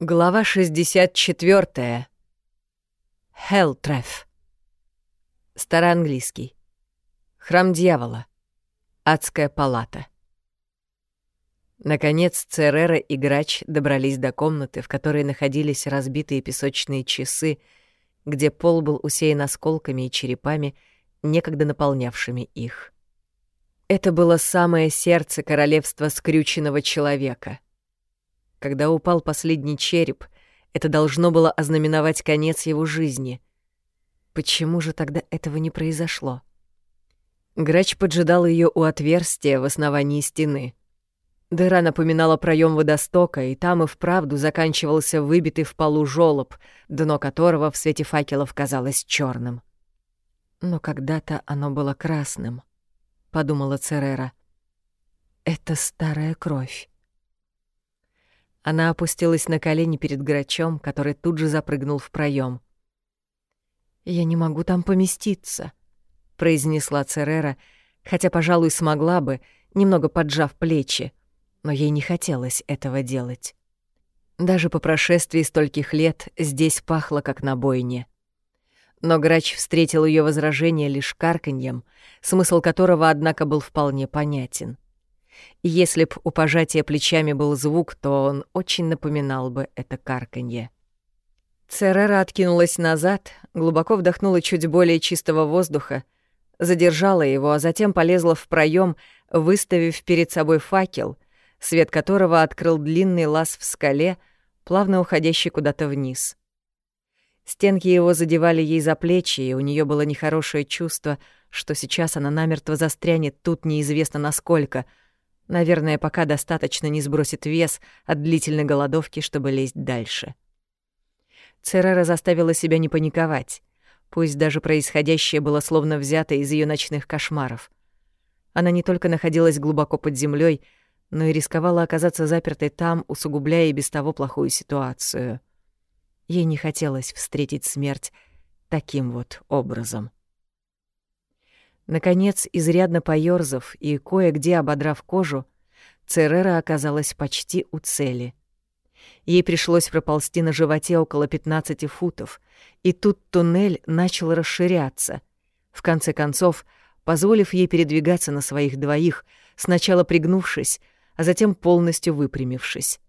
Глава 64. Хелтреф. Староанглийский. Храм дьявола. Адская палата. Наконец Церера и Грач добрались до комнаты, в которой находились разбитые песочные часы, где пол был усеян осколками и черепами, некогда наполнявшими их. Это было самое сердце королевства скрюченного человека — когда упал последний череп, это должно было ознаменовать конец его жизни. Почему же тогда этого не произошло? Грач поджидал ее у отверстия в основании стены. Дыра напоминала проем водостока, и там и вправду заканчивался выбитый в полу жёлоб, дно которого в свете факелов казалось черным. Но когда-то оно было красным, подумала Церера. Это старая кровь. Она опустилась на колени перед грачом, который тут же запрыгнул в проем. «Я не могу там поместиться», — произнесла Церера, хотя, пожалуй, смогла бы, немного поджав плечи, но ей не хотелось этого делать. Даже по прошествии стольких лет здесь пахло, как на бойне. Но грач встретил ее возражение лишь карканьем, смысл которого, однако, был вполне понятен — если б у пожатия плечами был звук, то он очень напоминал бы это карканье. Церера откинулась назад, глубоко вдохнула чуть более чистого воздуха, задержала его, а затем полезла в проем, выставив перед собой факел, свет которого открыл длинный лаз в скале, плавно уходящий куда-то вниз. Стенки его задевали ей за плечи, и у нее было нехорошее чувство, что сейчас она намертво застрянет тут неизвестно насколько — Наверное, пока достаточно не сбросит вес от длительной голодовки, чтобы лезть дальше. Церера заставила себя не паниковать, пусть даже происходящее было словно взято из ее ночных кошмаров. Она не только находилась глубоко под землей, но и рисковала оказаться запертой там, усугубляя и без того плохую ситуацию. Ей не хотелось встретить смерть таким вот образом. Наконец, изрядно поёрзав и кое-где ободрав кожу, Церера оказалась почти у цели. Ей пришлось проползти на животе около 15 футов, и тут туннель начал расширяться, в конце концов, позволив ей передвигаться на своих двоих, сначала пригнувшись, а затем полностью выпрямившись.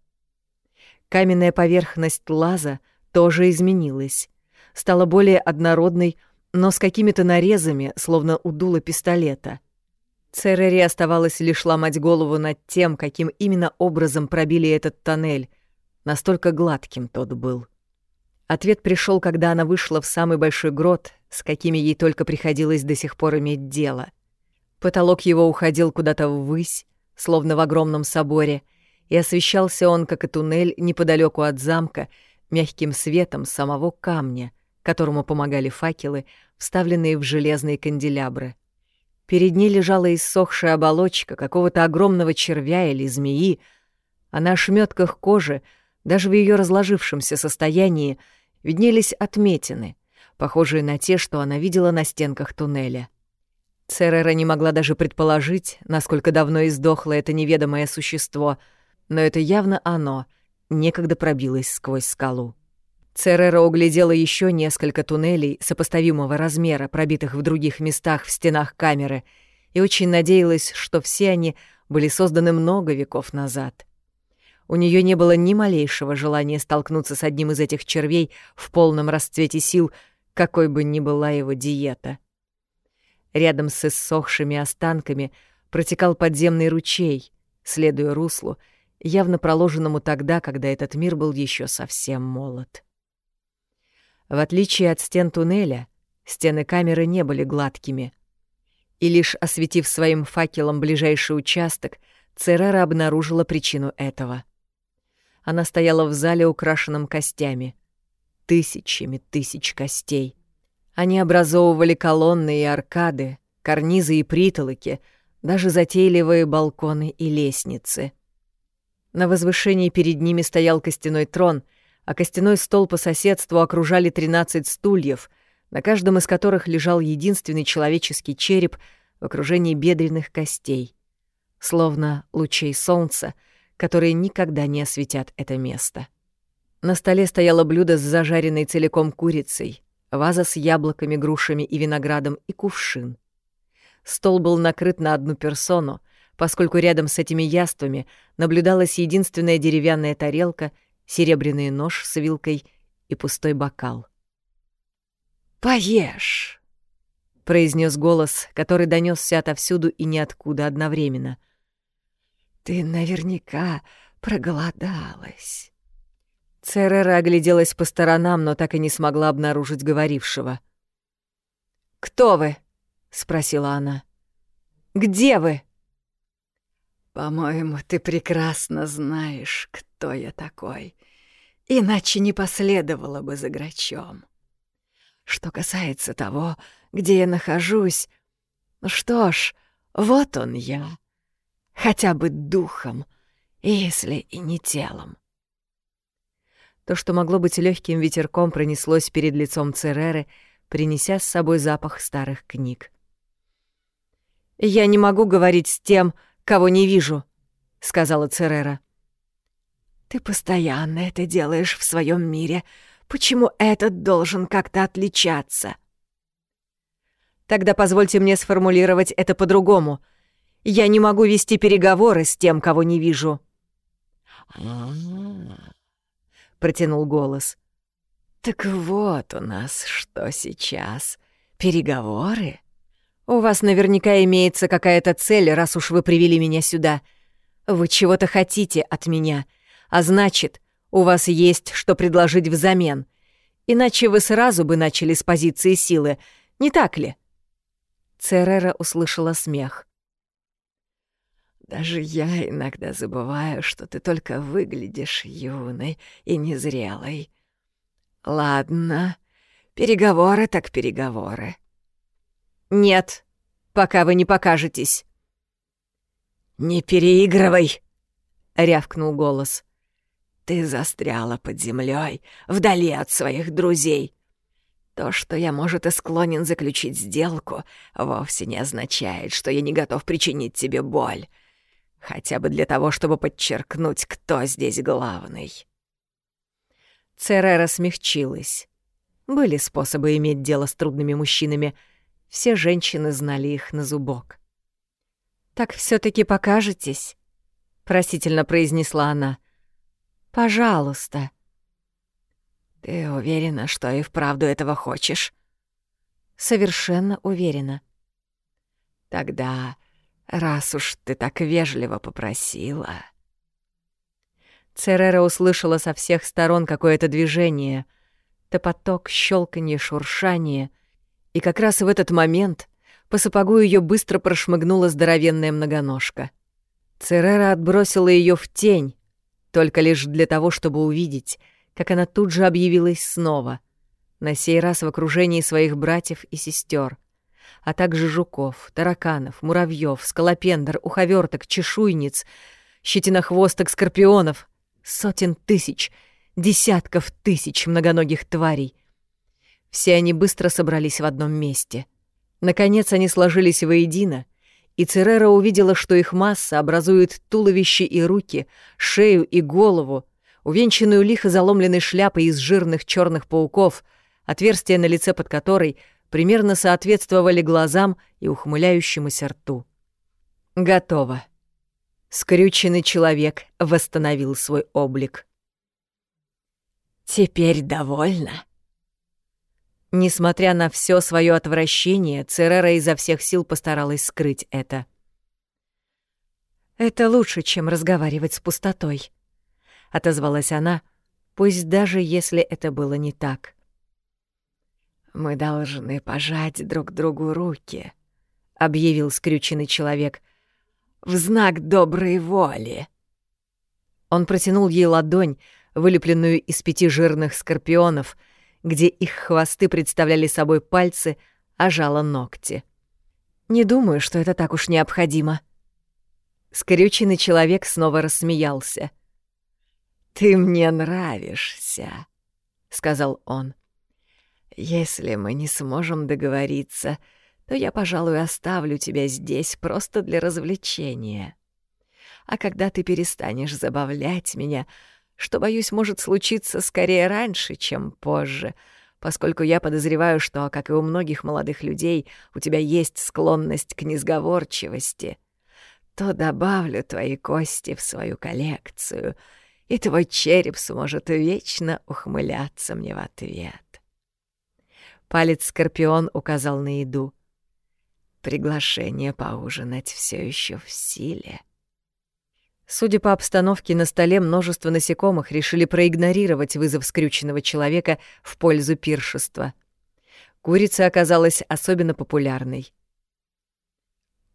Каменная поверхность лаза тоже изменилась, стала более однородной, но с какими-то нарезами, словно у дула пистолета. Церере оставалось лишь ломать голову над тем, каким именно образом пробили этот тоннель. Настолько гладким тот был. Ответ пришел, когда она вышла в самый большой грот, с какими ей только приходилось до сих пор иметь дело. Потолок его уходил куда-то ввысь, словно в огромном соборе, и освещался он, как и туннель, неподалеку от замка, мягким светом самого камня, которому помогали факелы, вставленные в железные канделябры. Перед ней лежала иссохшая оболочка какого-то огромного червя или змеи, а на ошметках кожи, даже в ее разложившемся состоянии, виднелись отметины, похожие на те, что она видела на стенках туннеля. Церера не могла даже предположить, насколько давно издохло это неведомое существо, но это явно оно некогда пробилось сквозь скалу. Церера углядела еще несколько туннелей сопоставимого размера, пробитых в других местах в стенах камеры, и очень надеялась, что все они были созданы много веков назад. У нее не было ни малейшего желания столкнуться с одним из этих червей в полном расцвете сил, какой бы ни была его диета. Рядом с иссохшими останками протекал подземный ручей, следуя руслу, явно проложенному тогда, когда этот мир был еще совсем молод. В отличие от стен туннеля, стены камеры не были гладкими. И лишь осветив своим факелом ближайший участок, Церера обнаружила причину этого. Она стояла в зале, украшенном костями. Тысячами тысяч костей. Они образовывали колонны и аркады, карнизы и притолоки, даже затейливые балконы и лестницы. На возвышении перед ними стоял костяной трон — а костяной стол по соседству окружали 13 стульев, на каждом из которых лежал единственный человеческий череп в окружении бедренных костей, словно лучей солнца, которые никогда не осветят это место. На столе стояло блюдо с зажаренной целиком курицей, ваза с яблоками, грушами и виноградом и кувшин. Стол был накрыт на одну персону, поскольку рядом с этими яствами наблюдалась единственная деревянная тарелка, серебряный нож с вилкой и пустой бокал. «Поешь!» — произнес голос, который донесся отовсюду и ниоткуда одновременно. «Ты наверняка проголодалась». Церера огляделась по сторонам, но так и не смогла обнаружить говорившего. «Кто вы?» — спросила она. «Где вы?» «По-моему, ты прекрасно знаешь, кто я такой, иначе не последовало бы за грачом. Что касается того, где я нахожусь, ну что ж, вот он я, хотя бы духом, если и не телом». То, что могло быть легким ветерком, пронеслось перед лицом Цереры, принеся с собой запах старых книг. «Я не могу говорить с тем, кого не вижу», — сказала Церера. «Ты постоянно это делаешь в своем мире. Почему этот должен как-то отличаться?» «Тогда позвольте мне сформулировать это по-другому. Я не могу вести переговоры с тем, кого не вижу». «А-а-а», — протянул голос. «Так вот у нас что сейчас. Переговоры?» «У вас наверняка имеется какая-то цель, раз уж вы привели меня сюда. Вы чего-то хотите от меня, а значит, у вас есть что предложить взамен. Иначе вы сразу бы начали с позиции силы, не так ли?» Церера услышала смех. Даже я иногда забываю, что ты только выглядишь юной и незрелой. Ладно, переговоры так переговоры. Нет, пока вы не покажетесь. Не переигрывай, рявкнул голос. Ты застряла под землей, вдали от своих друзей. То, что я, может, и склонен заключить сделку, вовсе не означает, что я не готов причинить тебе боль. Хотя бы для того, чтобы подчеркнуть, кто здесь главный. Церера смягчилась. Были способы иметь дело с трудными мужчинами. Все женщины знали их на зубок. «Так все таки покажетесь?» — просительно произнесла она. «Пожалуйста». «Ты уверена, что и вправду этого хочешь?» «Совершенно уверена». «Тогда раз уж ты так вежливо попросила...» Церера услышала со всех сторон какое-то движение, топоток, щелканье, шуршание, и как раз в этот момент по сапогу ее быстро прошмыгнула здоровенная многоножка. Церера отбросила ее в тень, только лишь для того, чтобы увидеть, как она тут же объявилась снова, на сей раз в окружении своих братьев и сестер а также жуков, тараканов, муравьев, скалопендр, уховерток, чешуйниц, щетинохвосток, скорпионов, сотен тысяч, десятков тысяч многоногих тварей. Все они быстро собрались в одном месте. Наконец они сложились воедино, и Церера увидела, что их масса образует туловище и руки, шею и голову, увенчанную лихо заломленной шляпой из жирных черных пауков, отверстие на лице под которой — примерно соответствовали глазам и ухмыляющемуся рту. Готово. Скрюченный человек восстановил свой облик. «Теперь довольна?» Несмотря на все свое отвращение, Церера изо всех сил постаралась скрыть это. «Это лучше, чем разговаривать с пустотой», — отозвалась она, пусть даже если это было не так. «Мы должны пожать друг другу руки», — объявил скрюченный человек, — «в знак доброй воли». Он протянул ей ладонь, вылепленную из пяти жирных скорпионов, где их хвосты представляли собой пальцы, а жало ногти. «Не думаю, что это так уж необходимо». Скрюченный человек снова рассмеялся. «Ты мне нравишься», — сказал он. Если мы не сможем договориться, то я, пожалуй, оставлю тебя здесь просто для развлечения. А когда ты перестанешь забавлять меня, что, боюсь, может случиться скорее раньше, чем позже, поскольку я подозреваю, что, как и у многих молодых людей, у тебя есть склонность к несговорчивости, то добавлю твои кости в свою коллекцию, и твой череп сможет вечно ухмыляться мне в ответ. Палец Скорпион указал на еду. Приглашение поужинать все еще в силе. Судя по обстановке, на столе множество насекомых решили проигнорировать вызов скрюченного человека в пользу пиршества. Курица оказалась особенно популярной.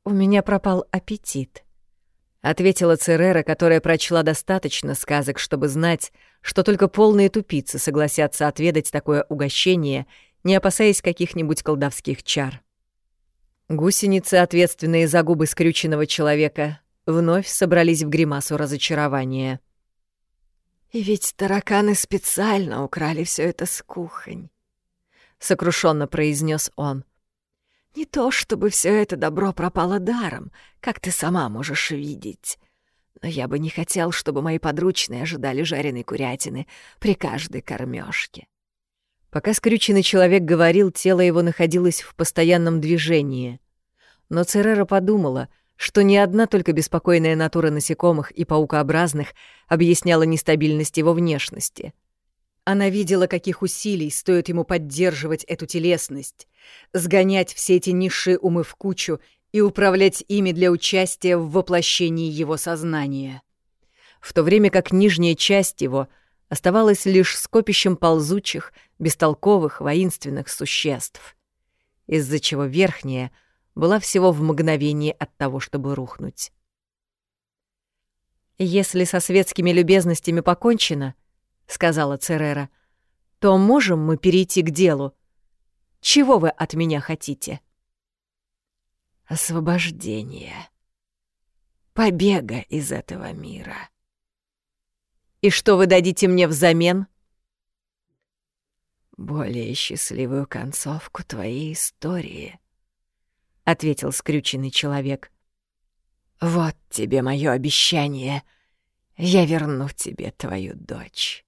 «У меня пропал аппетит», — ответила Церера, которая прочла достаточно сказок, чтобы знать, что только полные тупицы согласятся отведать такое угощение, не опасаясь каких-нибудь колдовских чар. Гусеницы, ответственные за губы скрюченного человека, вновь собрались в гримасу разочарования. «И ведь тараканы специально украли все это с кухонь», — сокрушенно произнес он. «Не то чтобы все это добро пропало даром, как ты сама можешь видеть. Но я бы не хотел, чтобы мои подручные ожидали жареной курятины при каждой кормежке. Пока скрюченный человек говорил, тело его находилось в постоянном движении. Но Церера подумала — что ни одна только беспокойная натура насекомых и паукообразных объясняла нестабильность его внешности. Она видела, каких усилий стоит ему поддерживать эту телесность, сгонять все эти низшие умы в кучу и управлять ими для участия в воплощении его сознания. В то время как нижняя часть его оставалась лишь скопищем ползучих, бестолковых, воинственных существ, из-за чего верхняя — была всего в мгновение от того, чтобы рухнуть. «Если со светскими любезностями покончено, — сказала Церера, — то можем мы перейти к делу. Чего вы от меня хотите?» «Освобождение. Побега из этого мира». «И что вы дадите мне взамен?» «Более счастливую концовку твоей истории», — ответил скрюченный человек. «Вот тебе мое обещание. Я верну тебе твою дочь».